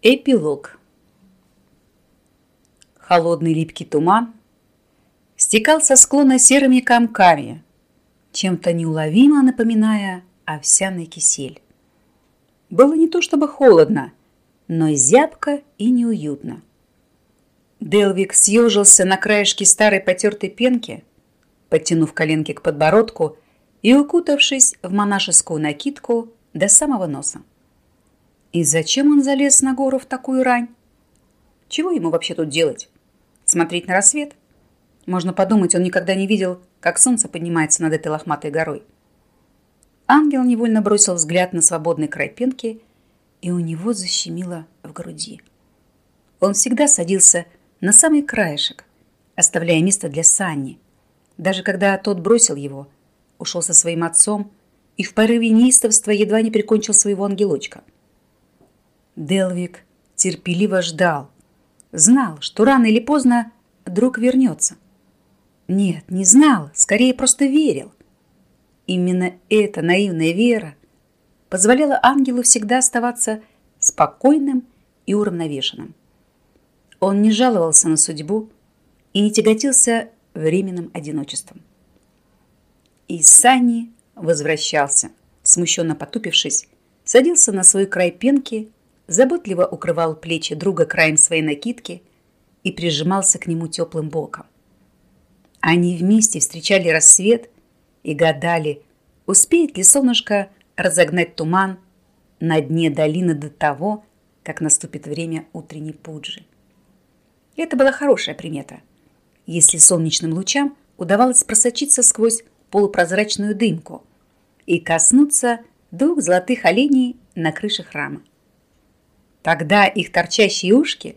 Эпилог. Холодный липкий туман стекал со склона серыми комками, чем-то неуловимо напоминая овсяный кисель. Было не то чтобы холодно, но зябко и неуютно. Делвик съежился на краешке старой потертой пенки, подтянув коленки к подбородку и укутавшись в монашескую накидку до самого носа. И зачем он залез на гору в такую рань? Чего ему вообще тут делать? Смотреть на рассвет? Можно подумать, он никогда не видел, как солнце поднимается над этой лохматой горой. Ангел невольно бросил взгляд на свободный край пенки, и у него защемило в груди. Он всегда садился на самый краешек, оставляя место для Санни, даже когда тот бросил его, ушел со своим отцом и в порыве неистовства едва не прикончил своего ангелочка. Делвик терпеливо ждал, знал, что рано или поздно друг вернется. Нет, не знал, скорее просто верил. Именно эта наивная вера позволяла ангелу всегда оставаться спокойным и уравновешенным. Он не жаловался на судьбу и не тяготился временным одиночеством. И Сани возвращался, смущенно потупившись, садился на свой край пенки, заботливо укрывал плечи друга краем своей накидки и прижимался к нему теплым боком. Они вместе встречали рассвет и гадали, успеет ли солнышко разогнать туман на дне долины до того, как наступит время утренней пуджи. Это была хорошая примета. Если солнечным лучам удавалось просочиться сквозь полупрозрачную дымку и коснуться двух золотых оленей на крыше храма. Тогда их торчащие ушки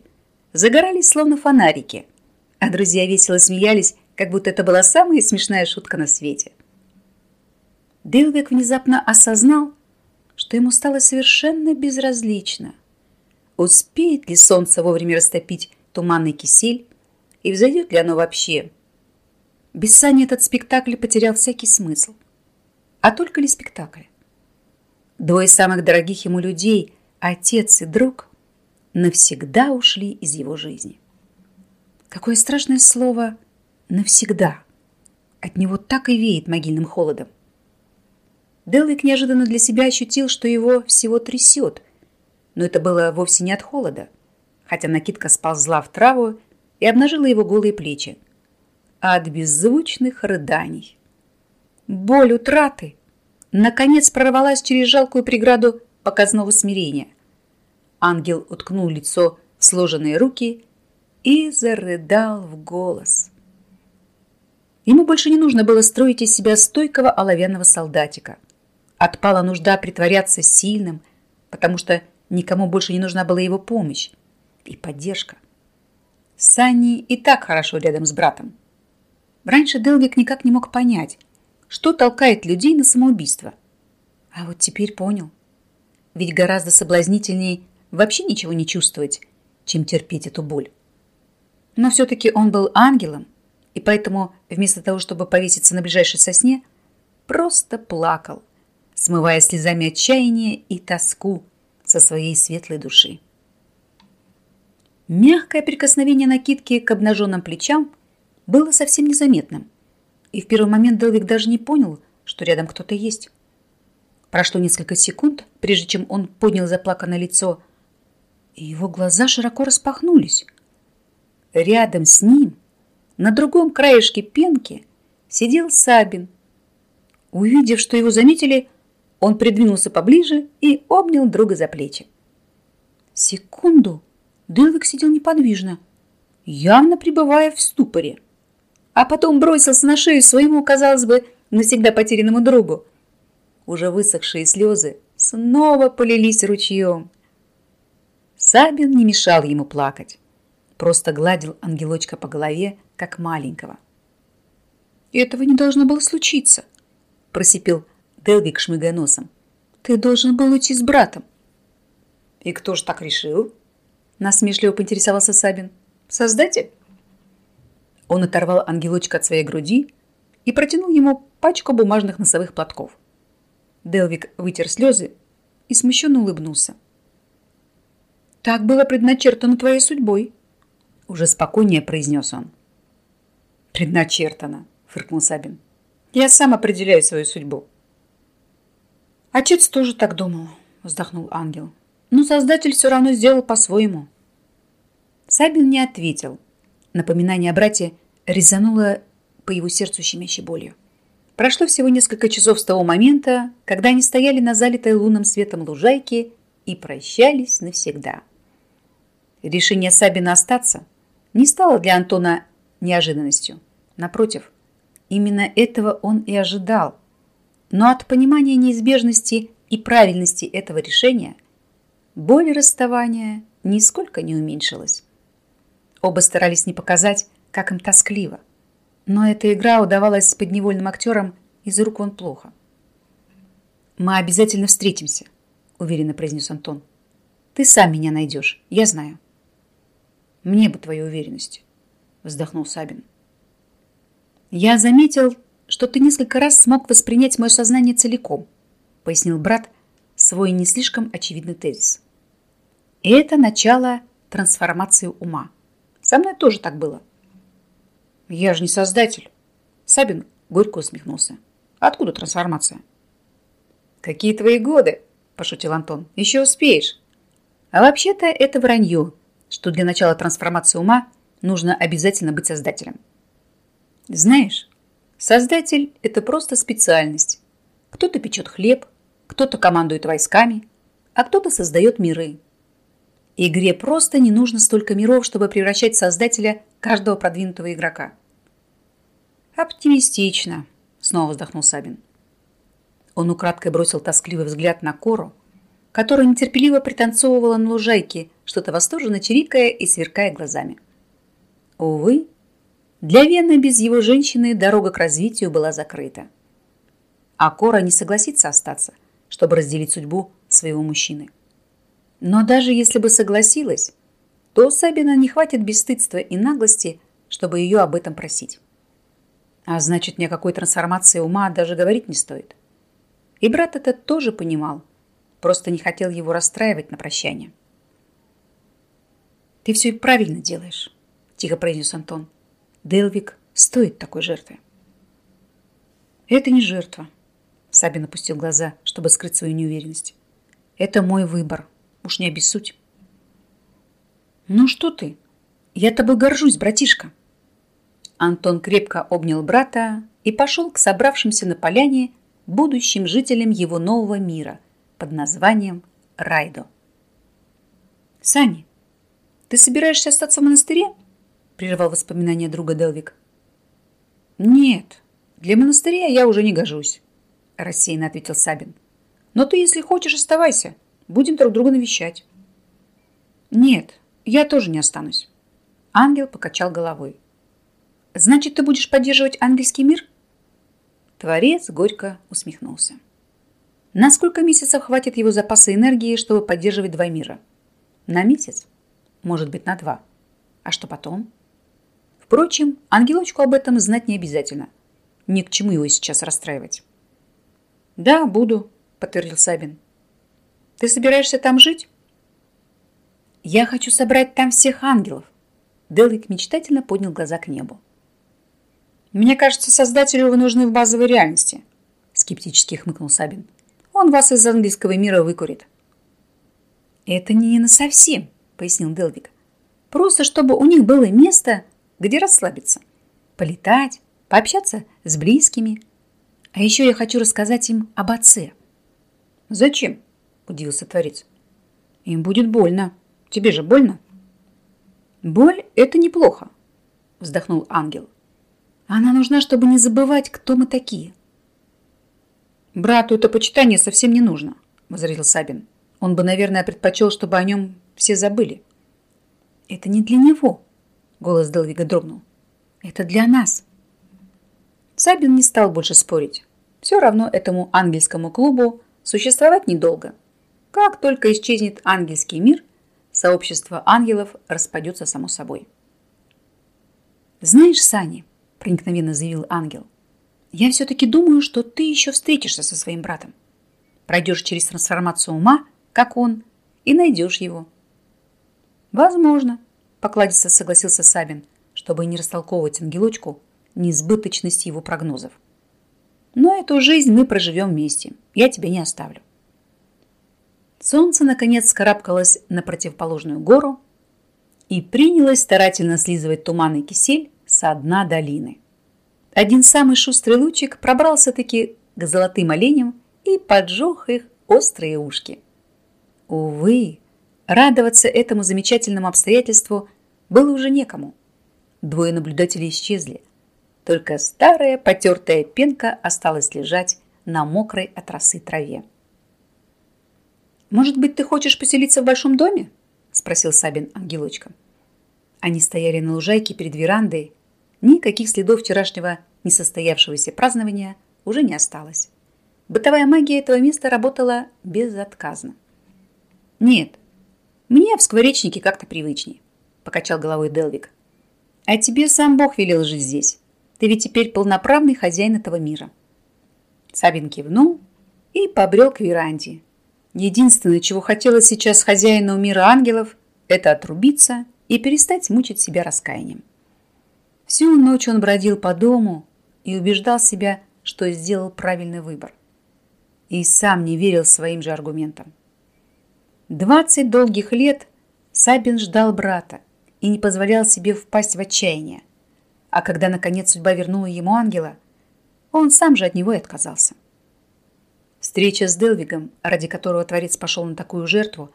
загорались словно фонарики, а друзья весело смеялись, как будто это была самая смешная шутка на свете. Делвик внезапно осознал, что ему стало совершенно безразлично, успеет ли солнце вовремя растопить туманный кисель, и взойдет ли оно вообще. Без Сани этот спектакль потерял всякий смысл. А только ли спектакль? Двое самых дорогих ему людей, отец и друг, навсегда ушли из его жизни. Какое страшное слово «навсегда». От него так и веет могильным холодом. Делвик неожиданно для себя ощутил, что его всего трясет, но это было вовсе не от холода – хотя накидка сползла в траву и обнажила его голые плечи, а от беззвучных рыданий. Боль утраты наконец прорвалась через жалкую преграду показного смирения. Ангел уткнул лицо в сложенные руки и зарыдал в голос. Ему больше не нужно было строить из себя стойкого оловянного солдатика. Отпала нужда притворяться сильным, потому что никому больше не нужна была его помощь и поддержка. Санни и так хорошо рядом с братом. Раньше Делвик никак не мог понять, что толкает людей на самоубийство. А вот теперь понял. Ведь гораздо соблазнительнее вообще ничего не чувствовать, чем терпеть эту боль. Но все-таки он был ангелом, и поэтому вместо того, чтобы повеситься на ближайшей сосне, просто плакал, смывая слезами отчаяние и тоску со своей светлой души. Мягкое прикосновение накидки к обнаженным плечам было совсем незаметным. И в первый момент Делвик даже не понял, что рядом кто-то есть. Прошло несколько секунд, прежде чем он поднял заплаканное лицо, и его глаза широко распахнулись. Рядом с ним, на другом краешке пенки, сидел Сабин. Увидев, что его заметили, он придвинулся поближе и обнял друга за плечи. Секунду Делвик сидел неподвижно, явно пребывая в ступоре. А потом бросился на шею своему, казалось бы, навсегда потерянному другу. Уже высохшие слезы снова полились ручьем. Сабин не мешал ему плакать, просто гладил ангелочка по голове, как маленького. «Этого не должно было случиться», – просипел Делвик, шмыгая носом. «Ты должен был уйти с братом». «И кто ж так решил?» насмешливо поинтересовался Сабин. Создатель? Он оторвал ангелочка от своей груди и протянул ему пачку бумажных носовых платков. Делвик вытер слезы и смущенно улыбнулся. Так было предначертано твоей судьбой, уже спокойнее произнес он. Предначертано, фыркнул Сабин. Я сам определяю свою судьбу. Отец тоже так думал, вздохнул ангел. Но создатель все равно сделал по-своему. Сабин не ответил. Напоминание о брате резануло по его сердцу щемящей болью. Прошло всего несколько часов с того момента, когда они стояли на залитой лунным светом лужайке и прощались навсегда. Решение Сабина остаться не стало для Антона неожиданностью. Напротив, именно этого он и ожидал. Но от понимания неизбежности и правильности этого решения боль расставания нисколько не уменьшилась. Оба старались не показать, как им тоскливо – но эта игра удавалась подневольным актерам из рук вон плохо. «Мы обязательно встретимся», — уверенно произнес Антон. «Ты сам меня найдешь, я знаю». «Мне бы твоей уверенности», — вздохнул Сабин. «Я заметил, что ты несколько раз смог воспринять мое сознание целиком», — пояснил брат свой не слишком очевидный тезис. Это начало трансформации ума. Со мной тоже так было. Я же не создатель. Сабин горько усмехнулся. Откуда трансформация? Какие твои годы? Пошутил Антон. Еще успеешь. А вообще-то это вранье, что для начала трансформации ума нужно обязательно быть создателем. Знаешь, создатель – это просто специальность. Кто-то печет хлеб, кто-то командует войсками, а кто-то создает миры. Игре просто не нужно столько миров, чтобы превращать создателя каждого продвинутого игрока. «Оптимистично», — снова вздохнул Сабин. Он украдкой бросил тоскливый взгляд на Кору, которая нетерпеливо пританцовывала на лужайке, что-то восторженно чирикая и сверкая глазами. Увы, для Вены без его женщины дорога к развитию была закрыта. А Кора не согласится остаться, чтобы разделить судьбу своего мужчины. Но даже если бы согласилась, то Сабина не хватит бесстыдства и наглости, чтобы ее об этом просить. А значит, ни о какой трансформации ума даже говорить не стоит. И брат это тоже понимал, просто не хотел его расстраивать на прощание. «Ты все правильно делаешь», – тихо произнес Антон. «Делвик стоит такой жертвы». «Это не жертва», – Сабин опустил глаза, чтобы скрыть свою неуверенность. «Это мой выбор. Уж не обессудь». «Ну что ты? Я тобой горжусь, братишка», Антон крепко обнял брата и пошел к собравшимся на поляне будущим жителям его нового мира под названием Райдо. «Сани, ты собираешься остаться в монастыре?» прервал воспоминания друга Делвик. «Нет, для монастыря я уже не гожусь», рассеянно ответил Сабин. «Но ты, если хочешь, оставайся. Будем друг друга навещать». «Нет, я тоже не останусь». Ангел покачал головой. Значит, ты будешь поддерживать ангельский мир? Творец горько усмехнулся. На сколько месяцев хватит его запаса энергии, чтобы поддерживать два мира? На месяц? Может быть, на два. А что потом? Впрочем, ангелочку об этом знать не обязательно. Ни к чему его сейчас расстраивать. Да, буду, подтвердил Сабин. Ты собираешься там жить? Я хочу собрать там всех ангелов. Делвик мечтательно поднял глаза к небу. «Мне кажется, создателю вы нужны в базовой реальности», скептически хмыкнул Сабин. «Он вас из английского мира выкурит». «Это не на совсем», пояснил Делвик. «Просто чтобы у них было место, где расслабиться, полетать, пообщаться с близкими. А еще я хочу рассказать им об отце». «Зачем?» – удивился Творец. «Им будет больно. Тебе же больно?» «Боль – это неплохо», – вздохнул ангел. Она нужна, чтобы не забывать, кто мы такие. Брату это почитание совсем не нужно, возразил Сабин. Он бы, наверное, предпочел, чтобы о нем все забыли. Это не для него, голос Делвига дрогнул. Это для нас. Сабин не стал больше спорить. Все равно этому ангельскому клубу существовать недолго. Как только исчезнет ангельский мир, сообщество ангелов распадется само собой. Знаешь, Сани, проникновенно заявил ангел. Я все-таки думаю, что ты еще встретишься со своим братом. Пройдешь через трансформацию ума, как он, и найдешь его. Возможно, покладисто согласился Сабин, чтобы не растолковывать ангелочку несбыточность его прогнозов. Но эту жизнь мы проживем вместе. Я тебя не оставлю. Солнце, наконец, скарабкалось на противоположную гору и принялось старательно слизывать туман и кисель со дна долины. Один самый шустрый лучик пробрался-таки к золотым оленям и поджег их острые ушки. Увы, радоваться этому замечательному обстоятельству было уже некому. Двое наблюдателей исчезли. Только старая потертая пенка осталась лежать на мокрой от росы траве. «Может быть, ты хочешь поселиться в большом доме?» – спросил Сабин ангелочка. Они стояли на лужайке перед верандой. Никаких следов вчерашнего несостоявшегося празднования уже не осталось. Бытовая магия этого места работала безотказно. «Нет, мне в скворечнике как-то привычнее», – покачал головой Делвик. «А тебе сам Бог велел жить здесь. Ты ведь теперь полноправный хозяин этого мира». Сабин кивнул и побрел к веранде, Единственное, чего хотелось сейчас хозяину мира ангелов, это отрубиться и перестать мучить себя раскаянием. Всю ночь он бродил по дому и убеждал себя, что сделал правильный выбор. И сам не верил своим же аргументам. Двадцать долгих лет Сабин ждал брата и не позволял себе впасть в отчаяние. А когда, наконец, судьба вернула ему ангела, он сам же от него и отказался. Встреча с Делвигом, ради которого Творец пошел на такую жертву,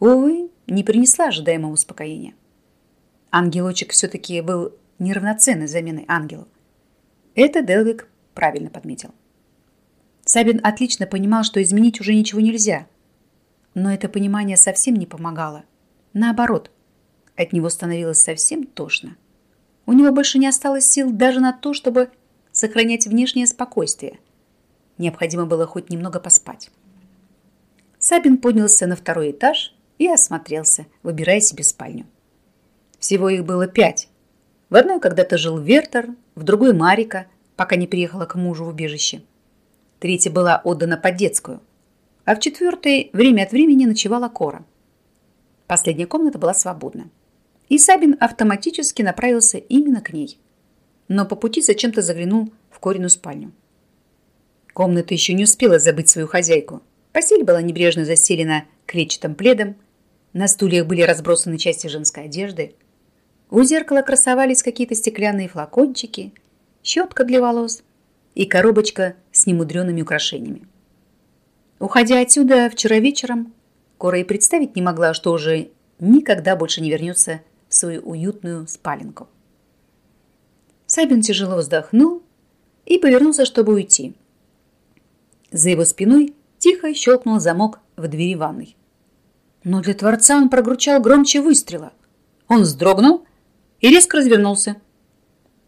увы, не принесла ожидаемого успокоения. Ангелочек все-таки был неравноценной заменой ангелу. Это Делвиг правильно подметил. Сабин отлично понимал, что изменить уже ничего нельзя. Но это понимание совсем не помогало. Наоборот, от него становилось совсем тошно. У него больше не осталось сил даже на то, чтобы сохранять внешнее спокойствие – Необходимо было хоть немного поспать. Сабин поднялся на второй этаж и осмотрелся, выбирая себе спальню. Всего их было пять. В одной когда-то жил Вертер, в другой Марика, пока не приехала к мужу в убежище. Третья была отдана под детскую, а в четвертой время от времени ночевала Кора. Последняя комната была свободна, и Сабин автоматически направился именно к ней. Но по пути зачем-то заглянул в Корину спальню. Комната еще не успела забыть свою хозяйку. Постель была небрежно застелена клетчатым пледом. На стульях были разбросаны части женской одежды. У зеркала красовались какие-то стеклянные флакончики, щетка для волос и коробочка с немудреными украшениями. Уходя отсюда вчера вечером, Кора и представить не могла, что уже никогда больше не вернется в свою уютную спаленку. Сабин тяжело вздохнул и повернулся, чтобы уйти – за его спиной тихо щелкнул замок в двери ванной. Но для Творца он прогручал громче выстрела. Он вздрогнул и резко развернулся.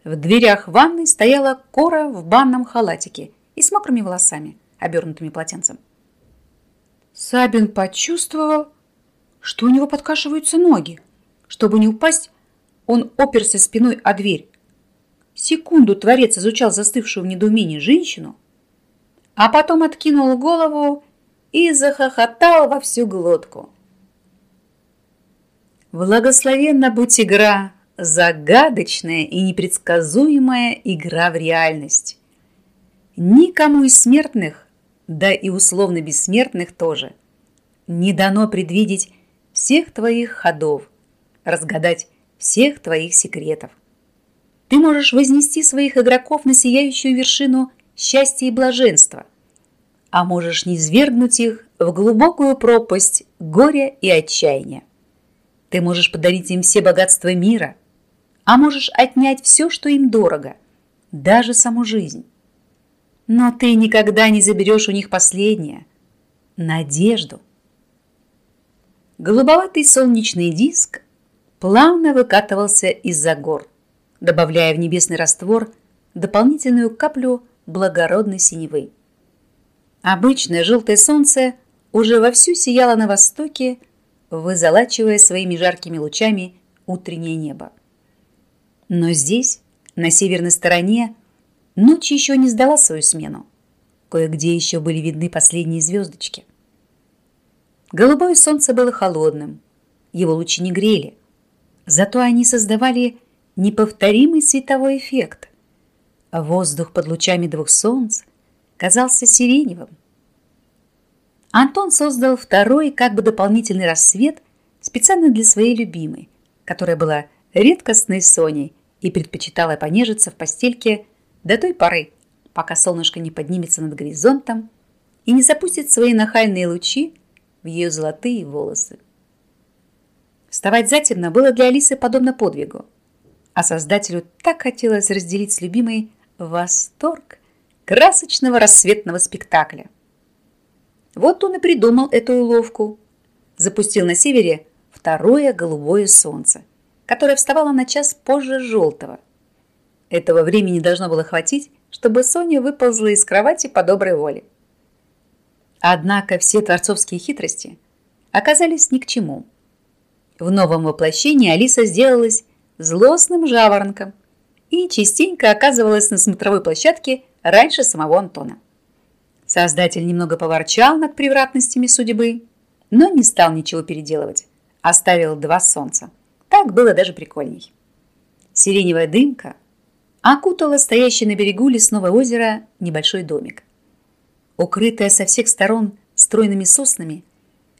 В дверях ванной стояла Кора в банном халатике и с мокрыми волосами, обернутыми полотенцем. Сабин почувствовал, что у него подкашиваются ноги. Чтобы не упасть, он оперся спиной о дверь. Секунду Творец изучал застывшую в недоумении женщину, а потом откинул голову и захохотал во всю глотку. Благословенна будь игра, загадочная и непредсказуемая игра в реальность. Никому из смертных, да и условно бессмертных тоже, не дано предвидеть всех твоих ходов, разгадать всех твоих секретов. Ты можешь вознести своих игроков на сияющую вершину счастья и блаженства, а можешь низвергнуть их в глубокую пропасть горя и отчаяния. Ты можешь подарить им все богатства мира, а можешь отнять все, что им дорого, даже саму жизнь. Но ты никогда не заберешь у них последнее – надежду. Голубоватый солнечный диск плавно выкатывался из-за гор, добавляя в небесный раствор дополнительную каплю благородной синевы. Обычное желтое солнце уже вовсю сияло на востоке, вызолачивая своими жаркими лучами утреннее небо. Но здесь, на северной стороне, ночь еще не сдала свою смену. Кое-где еще были видны последние звездочки. Голубое солнце было холодным, его лучи не грели. Зато они создавали неповторимый световой эффект. А воздух под лучами двух солнц казался сиреневым. Антон создал второй, как бы дополнительный рассвет специально для своей любимой, которая была редкостной Соней и предпочитала понежиться в постельке до той поры, пока солнышко не поднимется над горизонтом и не запустит свои нахальные лучи в ее золотые волосы. Вставать затемно было для Алисы подобно подвигу, а создателю так хотелось разделить с любимой восторг красочного рассветного спектакля. Вот он и придумал эту уловку. Запустил на севере второе голубое солнце, которое вставало на час позже желтого. Этого времени должно было хватить, чтобы Соня выползла из кровати по доброй воле. Однако все творцовские хитрости оказались ни к чему. В новом воплощении Алиса сделалась злостным жаворонком и частенько оказывалась на смотровой площадке раньше самого Антона. Создатель немного поворчал над превратностями судьбы, но не стал ничего переделывать. Оставил два солнца. Так было даже прикольней. Сиреневая дымка окутала стоящий на берегу лесного озера небольшой домик. Укрытое со всех сторон стройными соснами,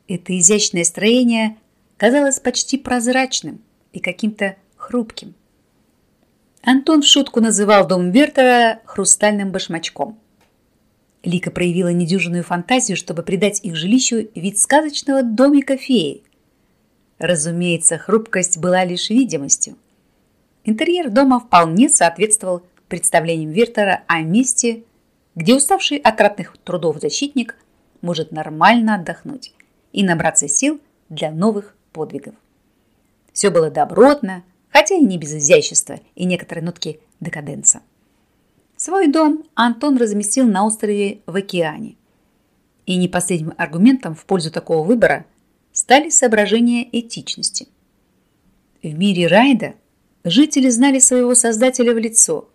это изящное строение казалось почти прозрачным и каким-то хрупким. Антон в шутку называл дом Вертера хрустальным башмачком. Лика проявила недюжинную фантазию, чтобы придать их жилищу вид сказочного домика феи. Разумеется, хрупкость была лишь видимостью. Интерьер дома вполне соответствовал представлениям Вертера о месте, где уставший от ратных трудов защитник может нормально отдохнуть и набраться сил для новых подвигов. Все было добротно, хотя и не без изящества и некоторой нотки декаденса. Свой дом Антон разместил на острове в океане. И не последним аргументом в пользу такого выбора стали соображения этичности. В мире Райда жители знали своего создателя в лицо.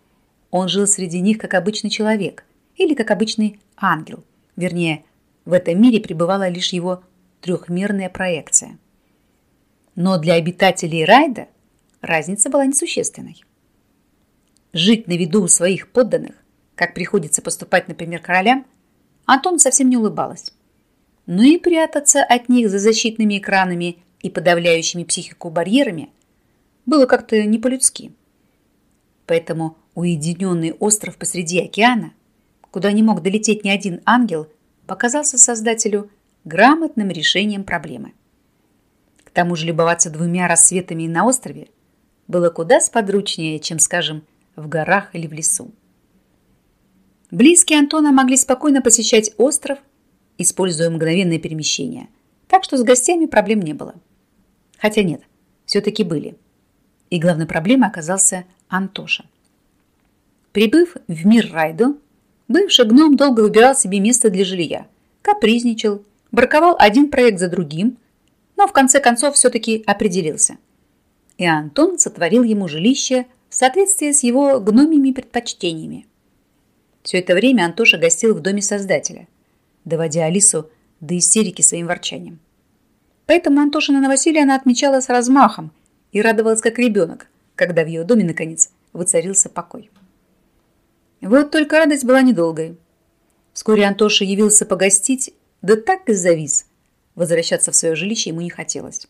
Он жил среди них как обычный человек, или как обычный ангел. Вернее, в этом мире пребывала лишь его трехмерная проекция. Но для обитателей Райда разница была несущественной. Жить на виду у своих подданных, как приходится поступать, например, королям, Антон совсем не улыбалась. Но и прятаться от них за защитными экранами и подавляющими психику барьерами было как-то не по-людски. Поэтому уединенный остров посреди океана куда не мог долететь ни один ангел, показался создателю грамотным решением проблемы. К тому же любоваться двумя рассветами на острове было куда сподручнее, чем, скажем, в горах или в лесу. Близкие Антона могли спокойно посещать остров, используя мгновенное перемещение, так что с гостями проблем не было. Хотя нет, все-таки были. И главной проблемой оказался Антоша. Прибыв в мир Райду, Бывший гном долго выбирал себе место для жилья, капризничал, браковал один проект за другим, но в конце концов все-таки определился. И Антон сотворил ему жилище в соответствии с его гномими предпочтениями. Все это время Антоша гостил в доме создателя, доводя Алису до истерики своим ворчанием. Поэтому Антошина новоселье она отмечала с размахом и радовалась как ребенок, когда в ее доме, наконец, воцарился покой. Вот только радость была недолгой. Вскоре Антоша явился погостить, да так и завис. Возвращаться в свое жилище ему не хотелось.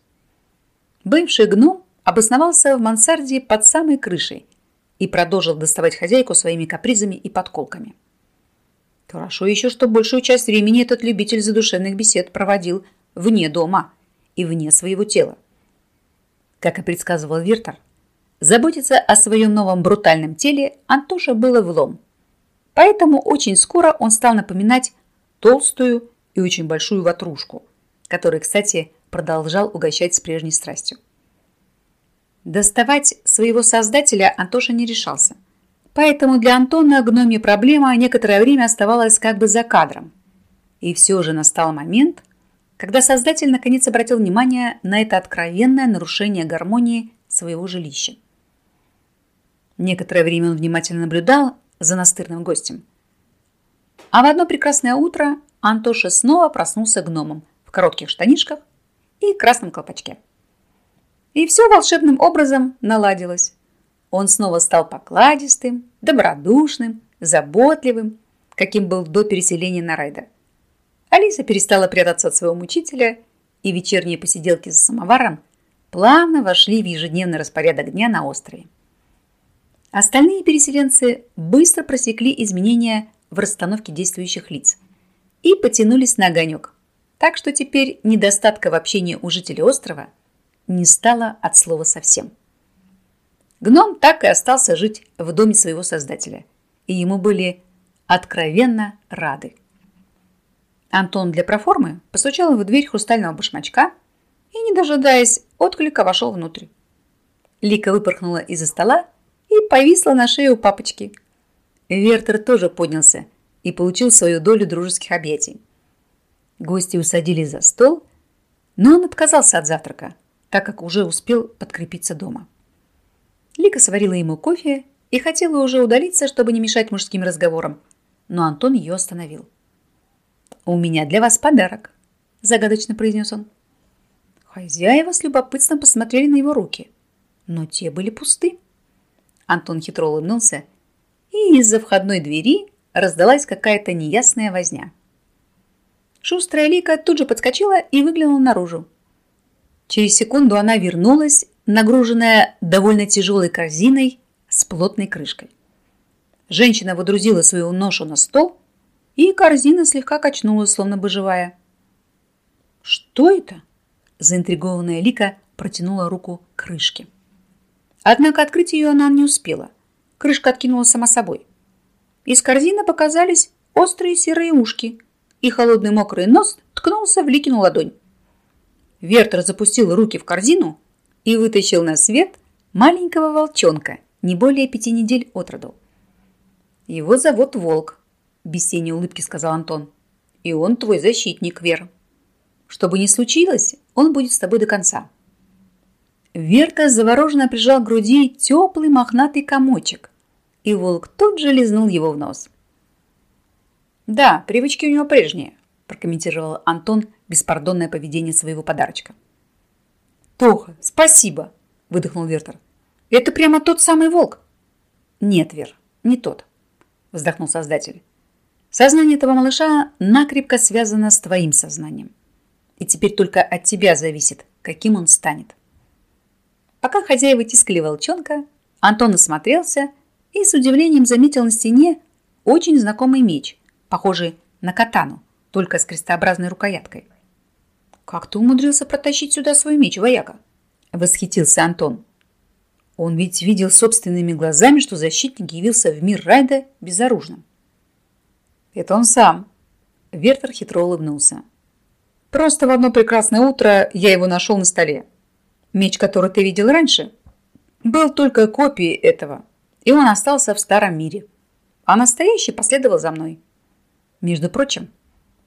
Бывший гном обосновался в мансарде под самой крышей и продолжил доставать хозяйку своими капризами и подколками. Хорошо еще, что большую часть времени этот любитель задушевных бесед проводил вне дома и вне своего тела. Как и предсказывал Виртер, Заботиться о своем новом брутальном теле Антоша было влом. Поэтому очень скоро он стал напоминать толстую и очень большую ватрушку, которой, кстати, продолжал угощать с прежней страстью. Доставать своего создателя Антоша не решался. Поэтому для Антона гномья проблема некоторое время оставалась как бы за кадром. И все же настал момент, когда создатель наконец обратил внимание на это откровенное нарушение гармонии своего жилища. Некоторое время он внимательно наблюдал за настырным гостем. А в одно прекрасное утро Антоша снова проснулся гномом в коротких штанишках и красном колпачке. И все волшебным образом наладилось. Он снова стал покладистым, добродушным, заботливым, каким был до переселения на Райда. Алиса перестала прятаться от своего мучителя, и вечерние посиделки за самоваром плавно вошли в ежедневный распорядок дня на острове. Остальные переселенцы быстро просекли изменения в расстановке действующих лиц и потянулись на огонек, так что теперь недостатка в общении у жителей острова не стало от слова совсем. Гном так и остался жить в доме своего создателя, и ему были откровенно рады. Антон для проформы постучал в дверь хрустального башмачка и, не дожидаясь отклика, вошел внутрь. Лика выпорхнула из-за стола и повисла на шее у папочки. Вертер тоже поднялся и получил свою долю дружеских объятий. Гости усадились за стол, но он отказался от завтрака, так как уже успел подкрепиться дома. Лика сварила ему кофе и хотела уже удалиться, чтобы не мешать мужским разговорам, но Антон ее остановил. «У меня для вас подарок», – загадочно произнес он. Хозяева с любопытством посмотрели на его руки, но те были пусты. Антон хитро улыбнулся, и из-за входной двери раздалась какая-то неясная возня. Шустрая Лика тут же подскочила и выглянула наружу. Через секунду она вернулась нагруженная довольно тяжелой корзиной с плотной крышкой. Женщина водрузила свою ношу на стол, и корзина слегка качнулась, словно бы живая. «Что это?» – заинтригованная Лика протянула руку к крышке. Однако открыть ее она не успела. Крышка откинулась сама собой. Из корзины показались острые серые ушки, и холодный мокрый нос ткнулся в Ликину ладонь. Вертер запустил руки в корзину и вытащил на свет маленького волчонка, не более пяти недель от роду. «Его зовут Волк», – без тени улыбки сказал Антон. «И он твой защитник, Вер. Что бы ни случилось, он будет с тобой до конца». Верка завороженно прижал к груди теплый мохнатый комочек, и волк тут же лизнул его в нос. «Да, привычки у него прежние», – прокомментировал Антон беспардонное поведение своего подарочка. «Тоха, спасибо!» – выдохнул Вертер. «Это прямо тот самый волк?» «Нет, Вер, не тот», – вздохнул создатель. «Сознание этого малыша накрепко связано с твоим сознанием. И теперь только от тебя зависит, каким он станет». Пока хозяева тискали волчонка, Антон осмотрелся и с удивлением заметил на стене очень знакомый меч, похожий на катану, только с крестообразной рукояткой. «Как ты умудрился протащить сюда свой меч, вояка?» – восхитился Антон. Он ведь видел собственными глазами, что защитник явился в мир Райда безоружным. «Это он сам», – Вертер хитро улыбнулся. «Просто в одно прекрасное утро я его нашел на столе. Меч, который ты видел раньше, был только копией этого, и он остался в старом мире, а настоящий последовал за мной. Между прочим,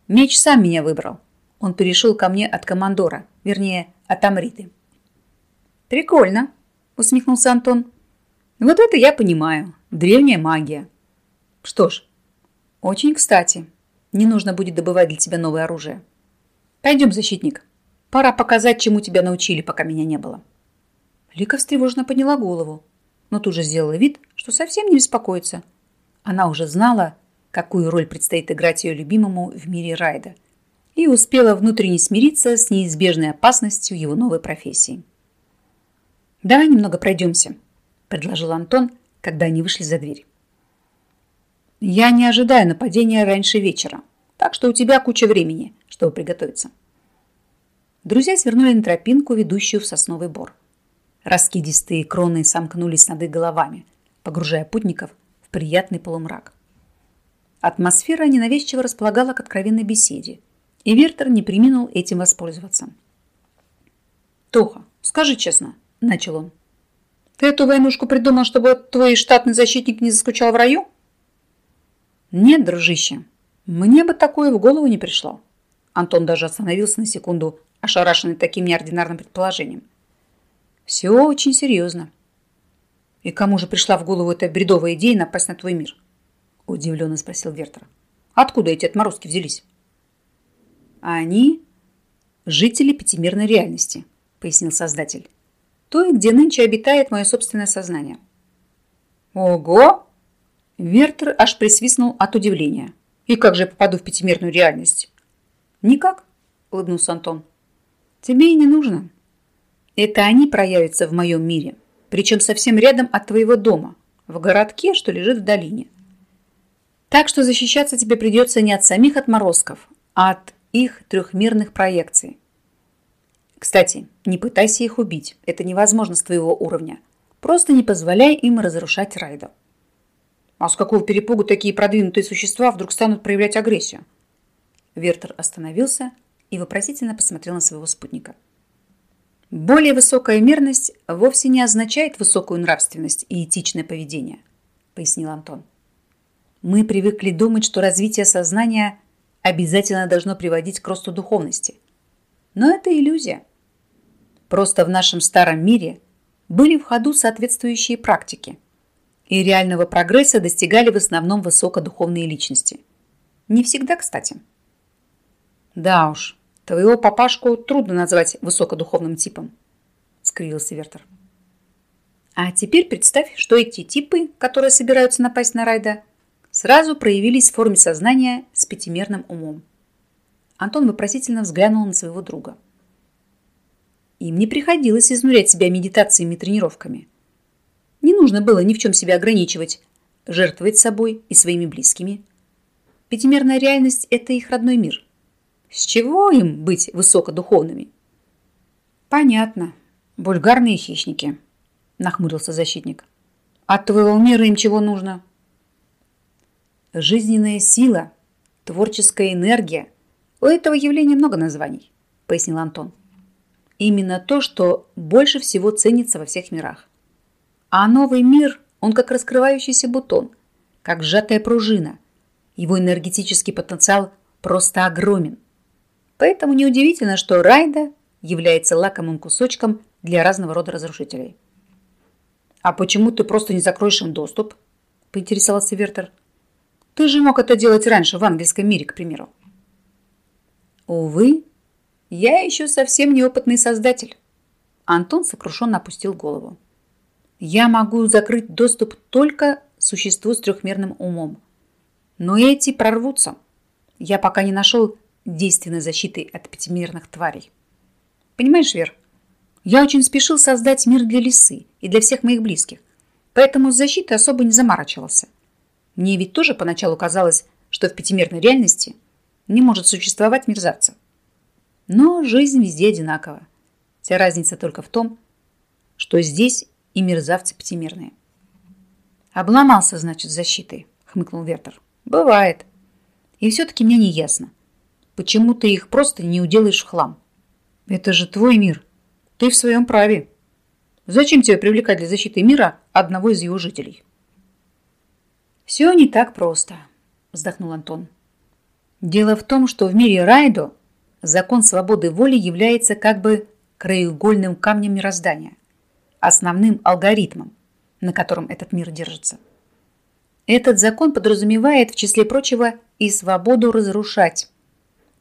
меч сам меня выбрал» Он перешел ко мне от командора, вернее, от Амриты. «Прикольно», – усмехнулся Антон. «Вот это я понимаю. Древняя магия. Что ж, очень кстати. Не нужно будет добывать для тебя новое оружие. Пойдем, защитник. Пора показать, чему тебя научили, пока меня не было». Лика встревоженно подняла голову, но тут же сделала вид, что совсем не беспокоится. Она уже знала, какую роль предстоит играть ее любимому в мире Райда – и успела внутренне смириться с неизбежной опасностью его новой профессии. «Давай немного пройдемся», – предложил Антон, когда они вышли за дверь. «Я не ожидаю нападения раньше вечера, так что у тебя куча времени, чтобы приготовиться». Друзья свернули на тропинку, ведущую в сосновый бор. Раскидистые кроны сомкнулись над их головами, погружая путников в приятный полумрак. Атмосфера ненавязчиво располагала к откровенной беседе – и Вертер не приминул этим воспользоваться. «Тоха, скажи честно», – начал он. «Ты эту войнушку придумал, чтобы твой штатный защитник не заскучал в раю?» «Нет, дружище, мне бы такое в голову не пришло». Антон даже остановился на секунду, ошарашенный таким неординарным предположением. «Все очень серьезно». «И кому же пришла в голову эта бредовая идея напасть на твой мир?» – удивленно спросил Вертер. «Откуда эти отморозки взялись?» Они – жители пятимерной реальности, пояснил создатель. той, где нынче обитает мое собственное сознание. Ого! Вертер аж присвистнул от удивления. И как же я попаду в пятимерную реальность? Никак, улыбнулся Антон. Тебе и не нужно. Это они проявятся в моем мире, причем совсем рядом от твоего дома, в городке, что лежит в долине. Так что защищаться тебе придется не от самих отморозков, а от их трехмерных проекций. Кстати, не пытайся их убить, это невозможно с твоего уровня. Просто не позволяй им разрушать Райда. А с какого перепугу такие продвинутые существа вдруг станут проявлять агрессию? Вертер остановился и вопросительно посмотрел на своего спутника. Более высокая мерность вовсе не означает высокую нравственность и этичное поведение, пояснил Антон. Мы привыкли думать, что развитие сознания обязательно должно приводить к росту духовности. Но это иллюзия. Просто в нашем старом мире были в ходу соответствующие практики, и реального прогресса достигали в основном высокодуховные личности. Не всегда, кстати. Да уж, твоего папашку трудно назвать высокодуховным типом, скривился Вертер. А теперь представь, что эти типы, которые собираются напасть на Райда, сразу проявились в форме сознания с пятимерным умом. Антон вопросительно взглянул на своего друга. Им не приходилось изнурять себя медитациями и тренировками. Не нужно было ни в чем себя ограничивать, жертвовать собой и своими близкими. Пятимерная реальность – это их родной мир. С чего им быть высокодуховными? Понятно. Бульгарные хищники, нахмурился защитник. От твоего мира им чего нужно? Жизненная сила, творческая энергия. У этого явления много названий, пояснил Антон именно то, что больше всего ценится во всех мирах. А новый мир, он как раскрывающийся бутон, как сжатая пружина. Его энергетический потенциал просто огромен. Поэтому неудивительно, что Райда является лакомым кусочком для разного рода разрушителей. «А почему ты просто не закроешь им доступ?» – поинтересовался Вертер. «Ты же мог это делать раньше в английском мире, к примеру». Увы, я еще совсем неопытный создатель. Антон сокрушенно опустил голову. Я могу закрыть доступ только существу с трехмерным умом. Но эти прорвутся. Я пока не нашел действенной защиты от пятимерных тварей. Понимаешь, Вер, я очень спешил создать мир для лисы и для всех моих близких, поэтому с защитой особо не заморачивался. Мне ведь тоже поначалу казалось, что в пятимерной реальности не может существовать мерзавца. Но жизнь везде одинакова. Вся разница только в том, что здесь и мерзавцы пятимерные. Обломался, значит, защитой, хмыкнул Вертер. Бывает. И все-таки мне не ясно, почему ты их просто не уделаешь в хлам. Это же твой мир. Ты в своем праве. Зачем тебе привлекать для защиты мира одного из его жителей? Все не так просто, вздохнул Антон. Дело в том, что в мире Райдо закон свободы воли является как бы краеугольным камнем мироздания, основным алгоритмом, на котором этот мир держится. Этот закон подразумевает, в числе прочего, и свободу разрушать,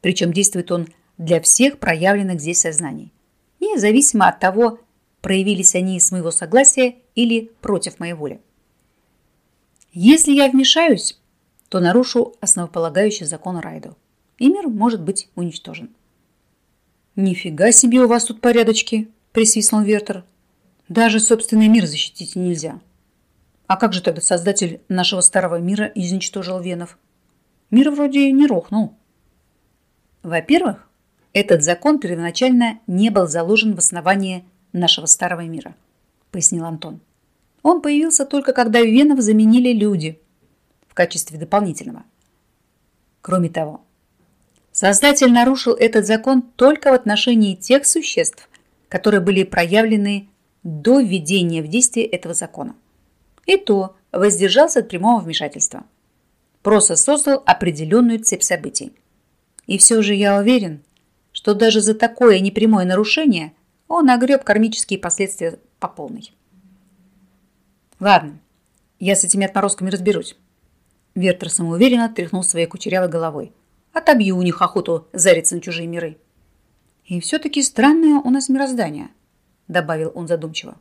причем действует он для всех проявленных здесь сознаний, независимо от того, проявились они с моего согласия или против моей воли. Если я вмешаюсь, то нарушу основополагающий закон Райдо и мир может быть уничтожен. «Нифига себе у вас тут порядочки!» – присвистнул Вертер. «Даже собственный мир защитить нельзя. А как же тогда создатель нашего старого мира изничтожил венов? Мир вроде не рухнул». Во-первых, этот закон первоначально не был заложен в основании нашего старого мира, пояснил Антон. Он появился только когда венов заменили люди в качестве дополнительного. Кроме того, Создатель нарушил этот закон только в отношении тех существ, которые были проявлены до введения в действие этого закона. И то воздержался от прямого вмешательства. Просто создал определенную цепь событий. И все же я уверен, что даже за такое непрямое нарушение он огреб кармические последствия по полной. Ладно, я с этими отморозками разберусь. Вертер самоуверенно тряхнул своей кучерявой головой. Отобью у них охоту зариться на чужие миры. И все-таки странное у нас мироздание. Добавил он задумчиво.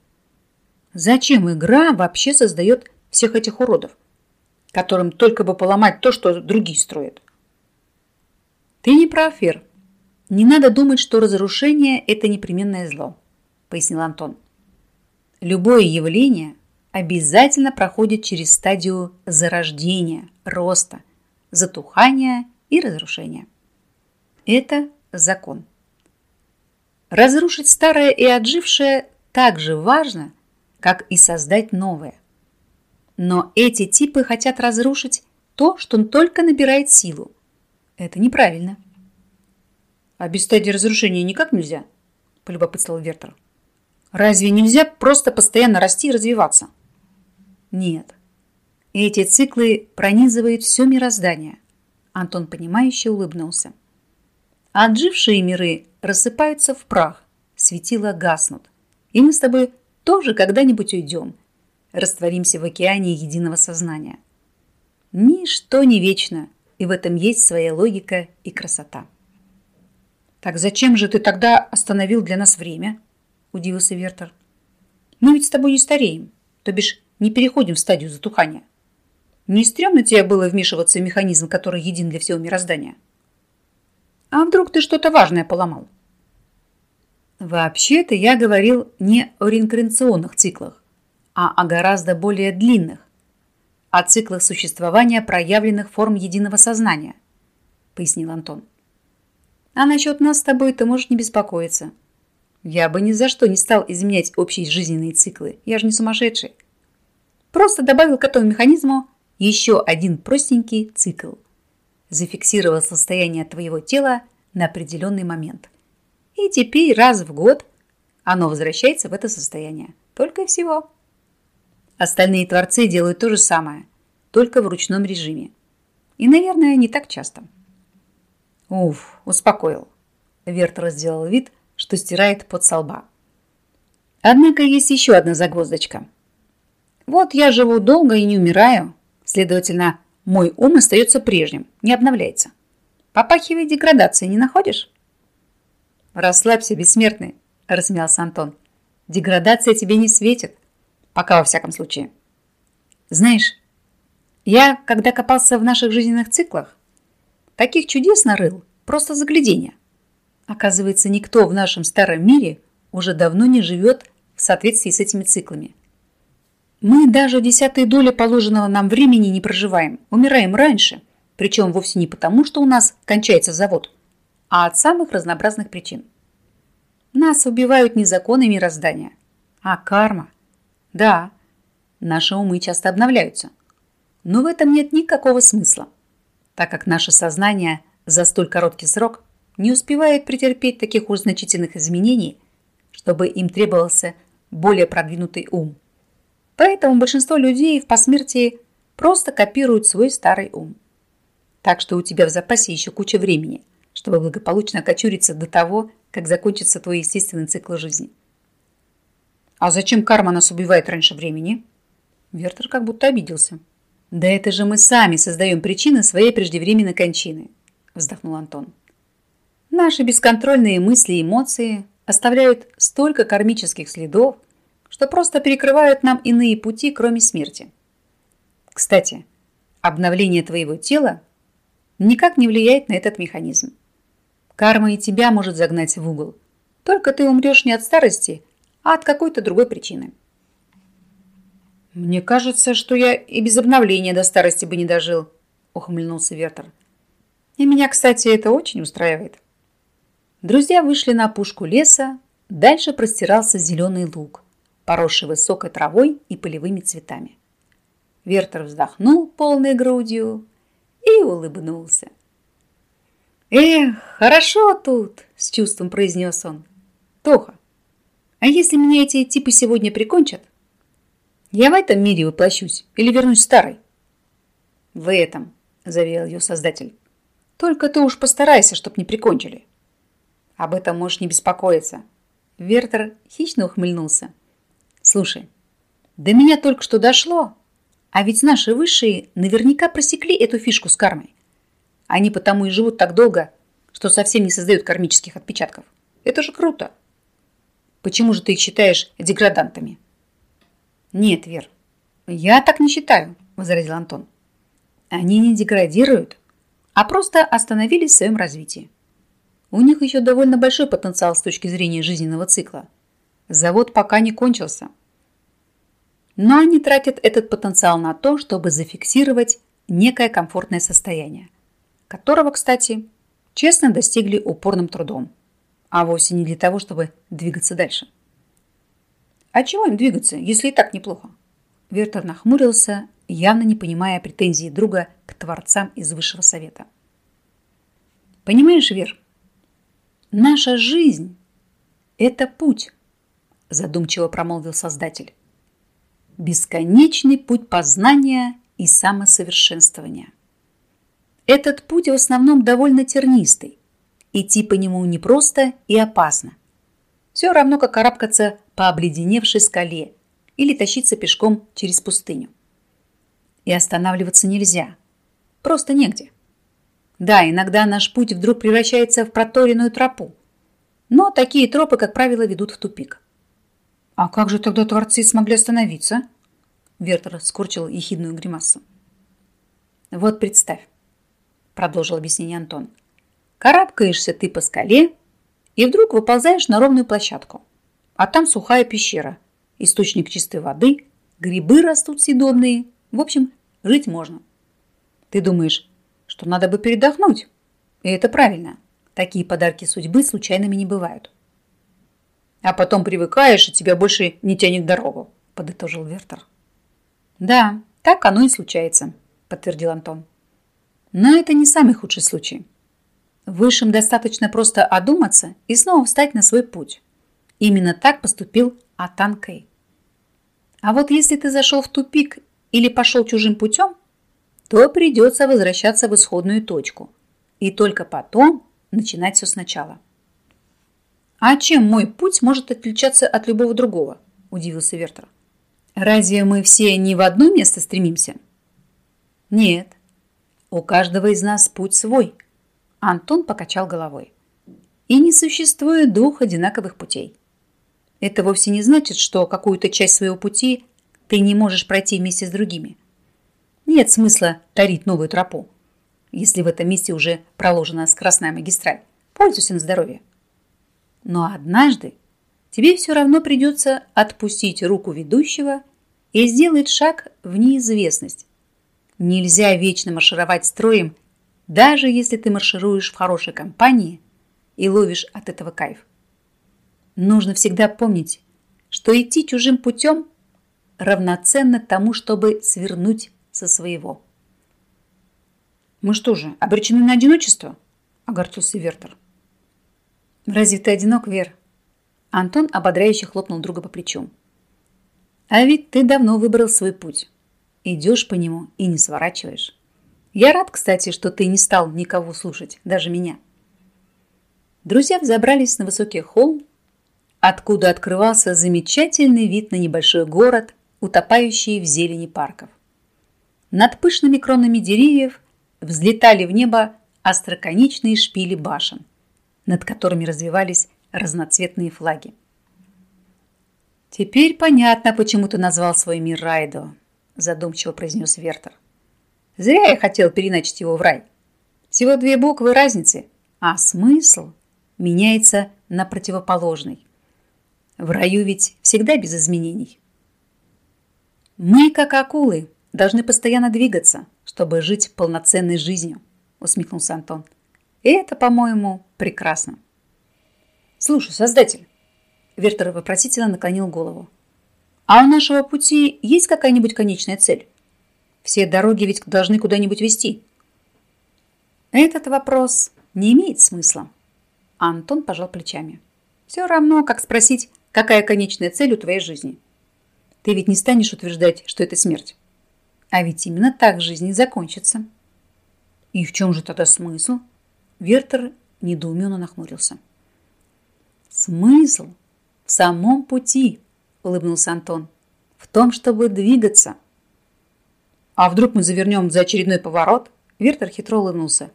Зачем игра вообще создает всех этих уродов, которым только бы поломать то, что другие строят? Ты не прав, Фер. Не надо думать, что разрушение – это непременное зло, пояснил Антон. Любое явление обязательно проходит через стадию зарождения, роста, затухания и разрушения. Это закон. Разрушить старое и отжившее так же важно, как и создать новое. Но эти типы хотят разрушить то, что только набирает силу. Это неправильно. А без стадии разрушения никак нельзя, полюбопытствовал Вертер. Разве нельзя просто постоянно расти и развиваться? Нет. Эти циклы пронизывают все мироздание. Антон, понимающе улыбнулся. Отжившие миры рассыпаются в прах, светила гаснут. И мы с тобой тоже когда-нибудь уйдем, растворимся в океане единого сознания. Ничто не вечно, и в этом есть своя логика и красота. «Так зачем же ты тогда остановил для нас время?» – удивился Вертер. «Мы ведь с тобой не стареем, то бишь не переходим в стадию затухания. Не стрёмно тебе было вмешиваться в механизм, который един для всего мироздания? А вдруг ты что-то важное поломал?» Вообще-то я говорил не о реинкарнационных циклах, а о гораздо более длинных, о циклах существования проявленных форм единого сознания, пояснил Антон. А насчет нас с тобой ты можешь не беспокоиться. Я бы ни за что не стал изменять общие жизненные циклы. Я же не сумасшедший. Просто добавил к этому механизму еще один простенький цикл. Зафиксировал состояние твоего тела на определенный момент. И теперь раз в год оно возвращается в это состояние. Только и всего. Остальные творцы делают то же самое, только в ручном режиме. И, наверное, не так часто. Уф, успокоил. Вертер сделал вид, что стирает под со лба. Однако есть еще одна загвоздочка. Вот я живу долго и не умираю. Следовательно, мой ум остается прежним, не обновляется. Попахивает деградацией, не находишь? Расслабься, бессмертный, рассмеялся Антон. Деградация тебе не светит. Пока во всяком случае. Знаешь, я, когда копался в наших жизненных циклах, Таких чудес нарыл, просто загляденье. Оказывается, никто в нашем старом мире уже давно не живет в соответствии с этими циклами. Мы даже десятой доли положенного нам времени не проживаем, умираем раньше, причем вовсе не потому, что у нас кончается завод, а от самых разнообразных причин. Нас убивают не законы мироздания, а карма. Да, наши умы часто обновляются, но в этом нет никакого смысла так как наше сознание за столь короткий срок не успевает претерпеть таких уж значительных изменений, чтобы им требовался более продвинутый ум. Поэтому большинство людей в посмертии просто копируют свой старый ум. Так что у тебя в запасе еще куча времени, чтобы благополучно окочуриться до того, как закончится твой естественный цикл жизни. А зачем карма нас убивает раньше времени? Вертер как будто обиделся. «Да это же мы сами создаем причины своей преждевременной кончины», вздохнул Антон. «Наши бесконтрольные мысли и эмоции оставляют столько кармических следов, что просто перекрывают нам иные пути, кроме смерти. Кстати, обновление твоего тела никак не влияет на этот механизм. Карма и тебя может загнать в угол. Только ты умрешь не от старости, а от какой-то другой причины. «Мне кажется, что я и без обновления до старости бы не дожил», — ухмыльнулся Вертер. «И меня, кстати, это очень устраивает». Друзья вышли на опушку леса, дальше простирался зеленый луг, поросший высокой травой и полевыми цветами. Вертер вздохнул полной грудью и улыбнулся. «Эх, хорошо тут!» – с чувством произнес он. «Тоха, а если меня эти типы сегодня прикончат, я в этом мире воплощусь или вернусь старой? В этом, заверил ее создатель. Только ты уж постарайся, чтоб не прикончили. Об этом можешь не беспокоиться. Вертер хищно ухмыльнулся. Слушай, до меня только что дошло, а ведь наши высшие наверняка просекли эту фишку с кармой. Они потому и живут так долго, что совсем не создают кармических отпечатков. Это же круто. Почему же ты их считаешь деградантами? Нет, Вер, я так не считаю, возразил Антон. Они не деградируют, а просто остановились в своем развитии. У них еще довольно большой потенциал с точки зрения жизненного цикла. Завод пока не кончился. Но они тратят этот потенциал на то, чтобы зафиксировать некое комфортное состояние, которого, кстати, честно достигли упорным трудом, а вовсе не для того, чтобы двигаться дальше. А чего им двигаться, если и так неплохо? Вертер нахмурился, явно не понимая претензий друга к творцам из высшего совета. Понимаешь, Вер, наша жизнь – это путь, задумчиво промолвил Создатель. Бесконечный путь познания и самосовершенствования. Этот путь в основном довольно тернистый. Идти по нему непросто и опасно. Все равно, как карабкаться по обледеневшей скале или тащиться пешком через пустыню. И останавливаться нельзя. Просто негде. Да, иногда наш путь вдруг превращается в проторенную тропу. Но такие тропы, как правило, ведут в тупик. А как же тогда творцы смогли остановиться? Вертер скорчил ехидную гримасу. Вот представь, продолжил объяснение Антон. Карабкаешься ты по скале и вдруг выползаешь на ровную площадку. А там сухая пещера, источник чистой воды, грибы растут съедобные. В общем, жить можно. Ты думаешь, что надо бы передохнуть. И это правильно. Такие подарки судьбы случайными не бывают. А потом привыкаешь, и тебя больше не тянет дорогу, подытожил Вертер. Да, так оно и случается, подтвердил Антон. Но это не самый худший случай. Высшим достаточно просто одуматься и снова встать на свой путь. Именно так поступил Атан Кэй. А вот если ты зашел в тупик или пошел чужим путем, то придется возвращаться в исходную точку и только потом начинать все сначала. «А чем мой путь может отличаться от любого другого?» – удивился Вертер. «Разве мы все не в одно место стремимся?» «Нет, у каждого из нас путь свой», – Антон покачал головой. «И не существует двух одинаковых путей. Это вовсе не значит, что какую-то часть своего пути ты не можешь пройти вместе с другими. Нет смысла тарить новую тропу, если в этом месте уже проложена скоростная магистраль. Пользуйся на здоровье. Но однажды тебе все равно придется отпустить руку ведущего и сделать шаг в неизвестность. Нельзя вечно маршировать строем, даже если ты маршируешь в хорошей компании и ловишь от этого кайф. Нужно всегда помнить, что идти чужим путем равноценно тому, чтобы свернуть со своего. «Мы что же, обречены на одиночество?» – огорчился Вертер. «Разве ты одинок, Вер?» Антон ободряюще хлопнул друга по плечу. «А ведь ты давно выбрал свой путь. Идешь по нему и не сворачиваешь. Я рад, кстати, что ты не стал никого слушать, даже меня». Друзья взобрались на высокий холм, откуда открывался замечательный вид на небольшой город, утопающий в зелени парков. Над пышными кронами деревьев взлетали в небо остроконечные шпили башен, над которыми развивались разноцветные флаги. «Теперь понятно, почему ты назвал свой мир Райдо», задумчиво произнес Вертер. «Зря я хотел переначить его в рай. Всего две буквы разницы, а смысл меняется на противоположный. В раю ведь всегда без изменений». «Мы, как акулы, должны постоянно двигаться, чтобы жить полноценной жизнью», усмехнулся Антон. «И это, по-моему, прекрасно». «Слушай, Создатель!» Вертер вопросительно наклонил голову. «А у нашего пути есть какая-нибудь конечная цель? Все дороги ведь должны куда-нибудь вести». «Этот вопрос не имеет смысла», Антон пожал плечами. «Все равно, как спросить, какая конечная цель у твоей жизни. Ты ведь не станешь утверждать, что это смерть. А ведь именно так жизнь и закончится». «И в чем же тогда смысл?» Вертер недоуменно нахмурился. «Смысл в самом пути», – улыбнулся Антон. «В том, чтобы двигаться». «А вдруг мы завернем за очередной поворот?» Вертер хитро улыбнулся.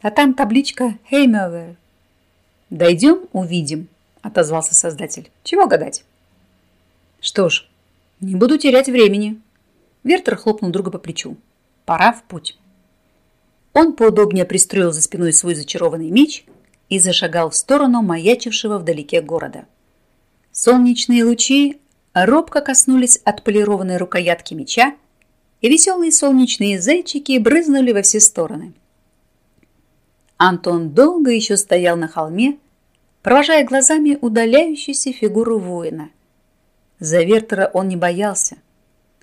«А там табличка «Хеймевер». «Дойдем – увидим», – отозвался создатель. Чего гадать? Что ж, не буду терять времени. Вертер хлопнул друга по плечу. Пора в путь. Он поудобнее пристроил за спиной свой зачарованный меч и зашагал в сторону маячившего вдалеке города. Солнечные лучи робко коснулись отполированной рукоятки меча, и веселые солнечные зайчики брызнули во все стороны. Антон долго еще стоял на холме, провожая глазами удаляющуюся фигуру воина. За Вертера он не боялся.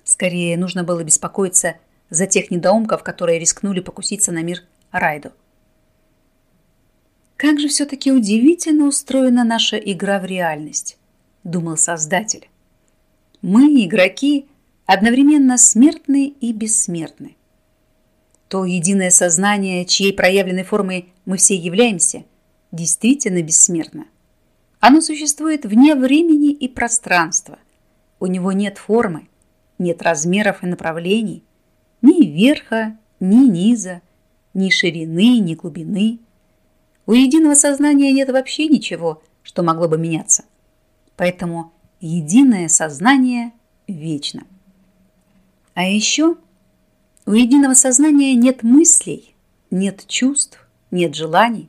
Скорее, нужно было беспокоиться за тех недоумков, которые рискнули покуситься на мир Райду. «Как же все-таки удивительно устроена наша игра в реальность», — думал создатель. «Мы, игроки, одновременно смертны и бессмертны. То единое сознание, чьей проявленной формой мы все являемся, действительно бессмертно. Оно существует вне времени и пространства. У него нет формы, нет размеров и направлений, ни верха, ни низа, ни ширины, ни глубины. У единого сознания нет вообще ничего, что могло бы меняться. Поэтому единое сознание вечно. А еще у единого сознания нет мыслей, нет чувств, нет желаний.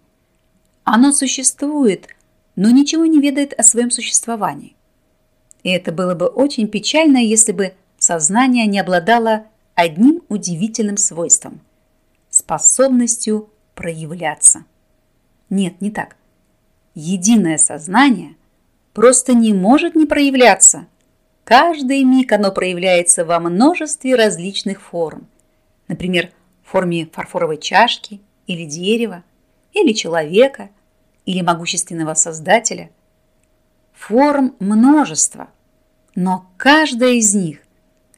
Оно существует, но ничего не ведает о своем существовании. И это было бы очень печально, если бы сознание не обладало одним удивительным свойством – способностью проявляться. Нет, не так. Единое сознание просто не может не проявляться. Каждый миг оно проявляется во множестве различных форм. Например, в форме фарфоровой чашки или дерева, или человека, или могущественного создателя. Форм множество, но каждая из них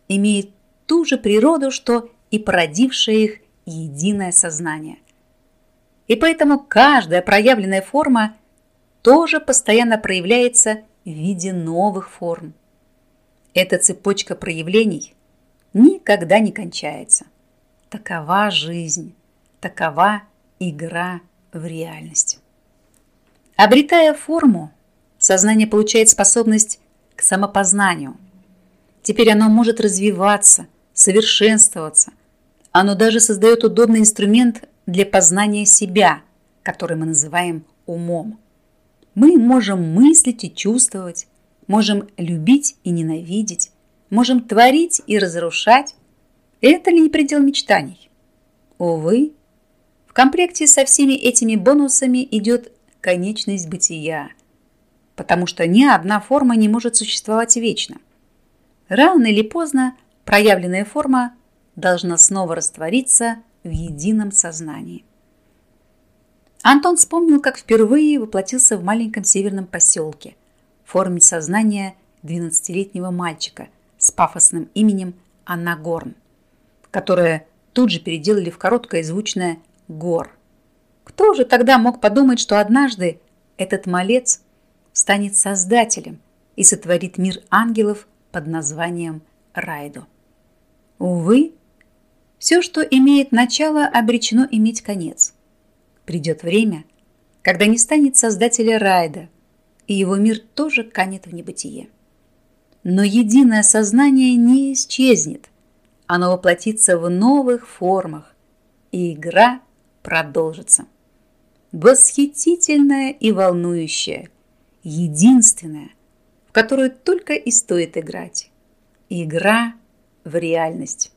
имеет ту же природу, что и породившее их единое сознание. И поэтому каждая проявленная форма тоже постоянно проявляется в виде новых форм. Эта цепочка проявлений никогда не кончается. Такова жизнь, такова игра в реальность. Обретая форму, сознание получает способность к самопознанию. Теперь оно может развиваться, совершенствоваться. Оно даже создает удобный инструмент для познания себя, который мы называем умом. Мы можем мыслить и чувствовать, можем любить и ненавидеть, можем творить и разрушать. Это ли не предел мечтаний? Увы, в комплекте со всеми этими бонусами идет конечность бытия, потому что ни одна форма не может существовать вечно. Рано или поздно проявленная форма должна снова раствориться в едином сознании. Антон вспомнил, как впервые воплотился в маленьком северном поселке в форме сознания 12-летнего мальчика с пафосным именем Анна Горн, которое тут же переделали в короткое звучное «Гор». Кто же тогда мог подумать, что однажды этот малец станет создателем и сотворит мир ангелов под названием Райдо? Увы, все, что имеет начало, обречено иметь конец. Придет время, когда не станет создателя Райда, и его мир тоже канет в небытие. Но единое сознание не исчезнет, оно воплотится в новых формах, и игра продолжится. Восхитительная и волнующая, единственная, в которую только и стоит играть. Игра в реальность.